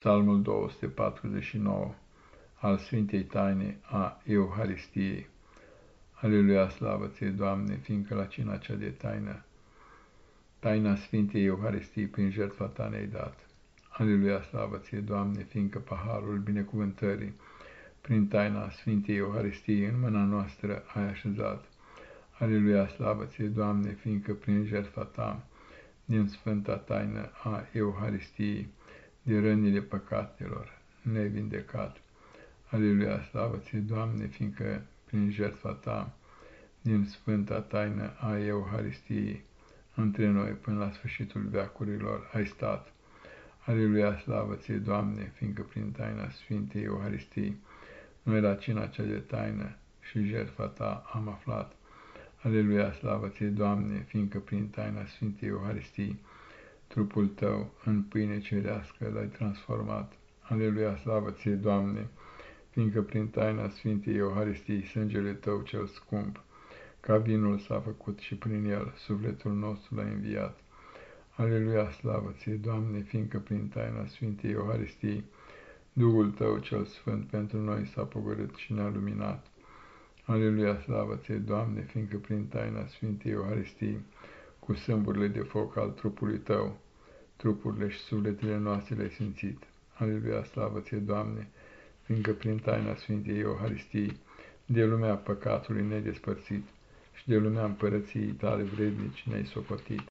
Psalmul 249 al Sfintei Taine a Euharistiei. Aleluia, slavă ție, Doamne, fiindcă la cina cea de taină, taina Sfintei Euharistii prin jertfa ta ne-ai dat. Aleluia, slavă ție, Doamne, fiindcă paharul binecuvântării prin taina Sfintei Euharistii în mâna noastră ai așezat. Aleluia, slavă ție, Doamne, fiindcă prin jertfa ta, din sfânta taină a Euharistiei, de rănile păcatelor ne vindecat. Aleluia, slavă ție, Doamne, fiindcă prin jertfa ta, din sfânta taină a Euharistiei, între noi până la sfârșitul veacurilor ai stat. Aleluia, slavă ție, Doamne, fiindcă prin taina Sfintei Euharistiei, noi la cina cea de taină și jertfa ta am aflat. Aleluia, slavă ție, Doamne, fiindcă prin taina Sfintei Euharistiei, trupul tău în pâine cerească l-ai transformat. Aleluia, slavă ție, Doamne, fiindcă prin taina Sfintei Euharistii sângele tău cel scump, ca vinul s-a făcut și prin el sufletul nostru l-a înviat. Aleluia, slavă ție, Doamne, fiindcă prin taina Sfintei Euharistii Duhul tău cel sfânt pentru noi s-a pogorât și ne-a luminat. Aleluia, slavă ție, Doamne, fiindcă prin taina Sfintei Euharistii cu sâmburile de foc al trupului tău, trupurile și sufletele noastre le-ai simțit. Aleluia, slavă ție, Doamne, fiindcă prin taina Sfintei Euharistii, de lumea păcatului nedespărțit și de lumea împărăției tale vrednici ne-ai socotit.